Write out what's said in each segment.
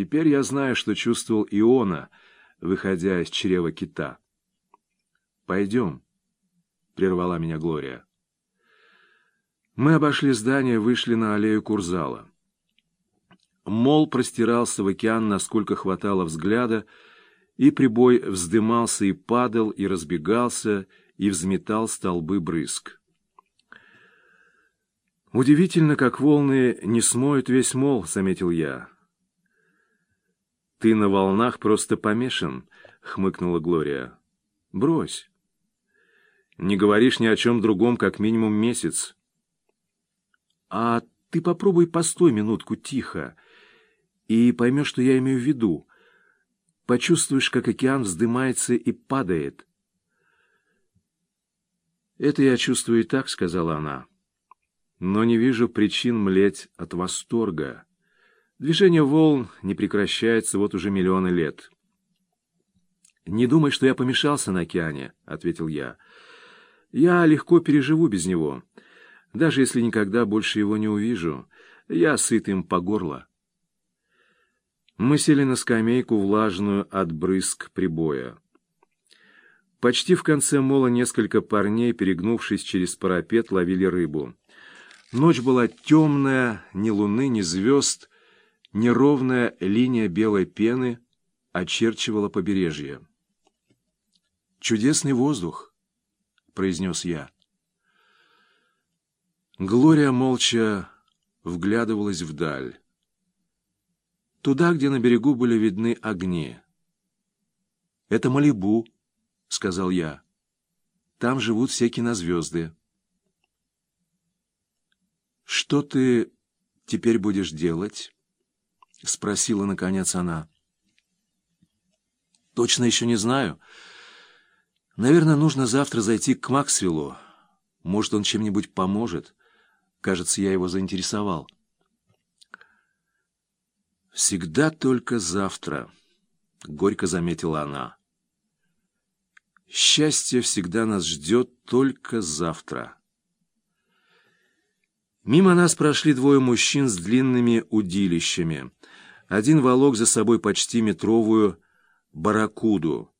Теперь я знаю, что чувствовал Иона, выходя из чрева кита. «Пойдем», — прервала меня Глория. Мы обошли здание, вышли на аллею Курзала. Мол простирался в океан, насколько хватало взгляда, и прибой вздымался и падал, и разбегался, и взметал столбы брызг. «Удивительно, как волны не смоют весь мол», — заметил я. «Ты на волнах просто помешан», — хмыкнула Глория. «Брось. Не говоришь ни о чем другом, как минимум месяц». «А ты попробуй постой минутку тихо и поймешь, что я имею в виду. Почувствуешь, как океан вздымается и падает». «Это я чувствую и так», — сказала она но не вижу причин млеть от восторга. Движение волн не прекращается вот уже миллионы лет. «Не думай, что я помешался на океане», — ответил я. «Я легко переживу без него. Даже если никогда больше его не увижу, я сыт им по горло». Мы сели на скамейку, влажную от брызг прибоя. Почти в конце мола несколько парней, перегнувшись через парапет, ловили рыбу. Ночь была темная, ни луны, ни звезд, неровная линия белой пены очерчивала побережье. «Чудесный воздух», — произнес я. Глория молча вглядывалась вдаль. Туда, где на берегу были видны огни. «Это Малибу», — сказал я. «Там живут все кинозвезды». «Что ты теперь будешь делать?» — спросила, наконец, она. «Точно еще не знаю. Наверное, нужно завтра зайти к Максвеллу. Может, он чем-нибудь поможет. Кажется, я его заинтересовал». «Всегда только завтра», — горько заметила она. «Счастье всегда нас ждет только завтра». Мимо нас прошли двое мужчин с длинными удилищами. Один волок за собой почти метровую барракуду.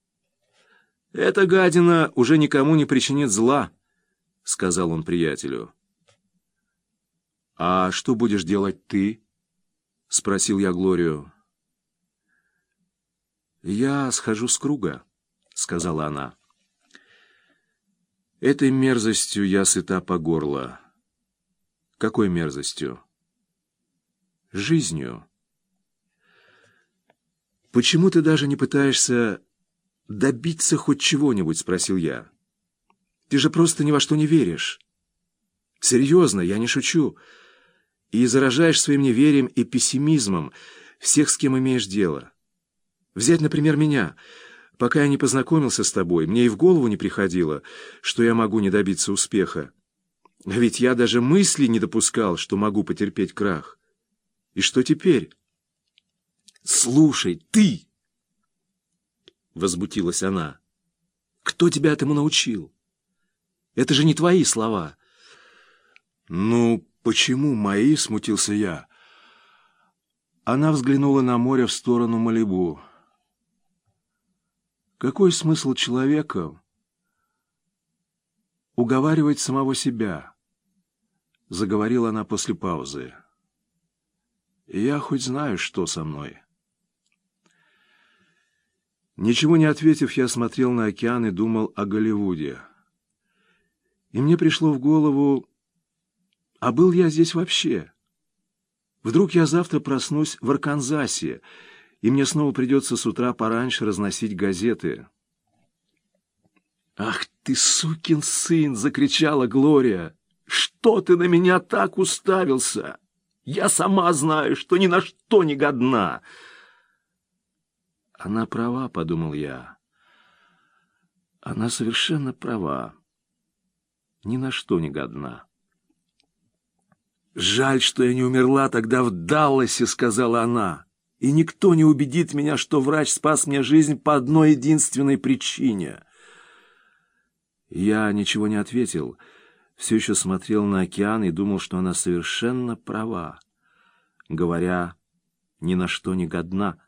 «Эта гадина уже никому не причинит зла», — сказал он приятелю. «А что будешь делать ты?» — спросил я Глорию. «Я схожу с круга», — сказала она. «Этой мерзостью я сыта по горло». Какой мерзостью? Жизнью. «Почему ты даже не пытаешься добиться хоть чего-нибудь?» — спросил я. «Ты же просто ни во что не веришь. Серьезно, я не шучу. И заражаешь своим неверием и пессимизмом всех, с кем имеешь дело. Взять, например, меня. Пока я не познакомился с тобой, мне и в голову не приходило, что я могу не добиться успеха. А ведь я даже мысли не допускал, что могу потерпеть крах. И что теперь? «Слушай, ты!» — возмутилась она. «Кто тебя этому научил? Это же не твои слова». «Ну, почему мои?» — смутился я. Она взглянула на море в сторону Малибу. «Какой смысл человека уговаривать самого себя?» — заговорила она после паузы. «Я хоть знаю, что со мной». Ничего не ответив, я смотрел на океан и думал о Голливуде. И мне пришло в голову, а был я здесь вообще? Вдруг я завтра проснусь в Арканзасе, и мне снова придется с утра пораньше разносить газеты. «Ах ты, сукин сын!» — закричала Глория. «Что ты на меня так уставился? Я сама знаю, что ни на что не годна!» «Она права», — подумал я. «Она совершенно права. Ни на что не годна». «Жаль, что я не умерла тогда в Далласе», — сказала она. «И никто не убедит меня, что врач спас мне жизнь по одной единственной причине». Я ничего не ответил, все еще смотрел на океан и думал, что она совершенно права, говоря ни на что не годна.